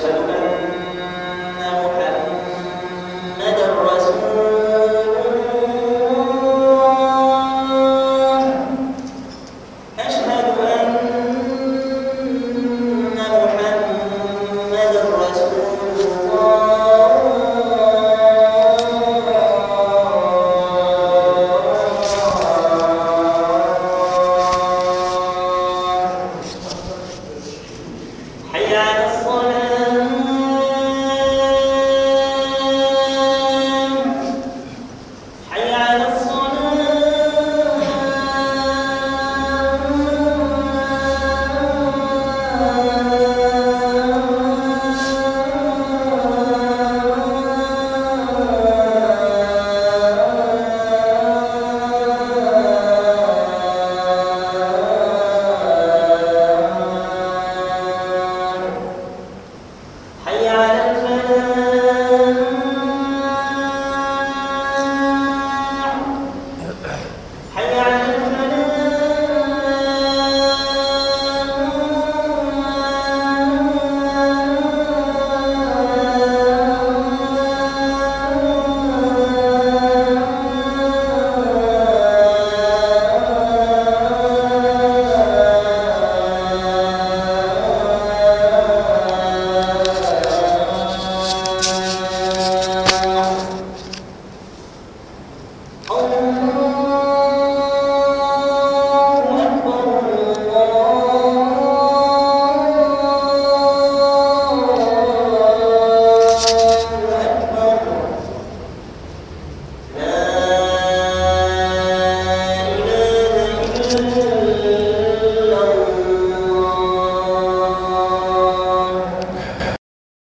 Cristo.